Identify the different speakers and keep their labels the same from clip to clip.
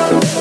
Speaker 1: Thank you.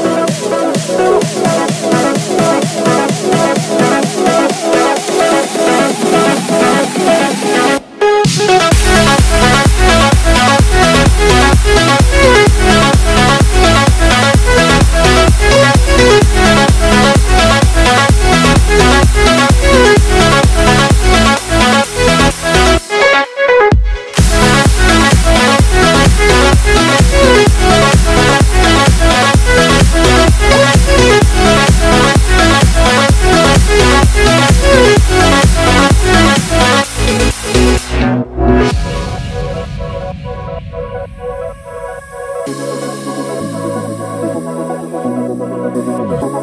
Speaker 1: 嗯。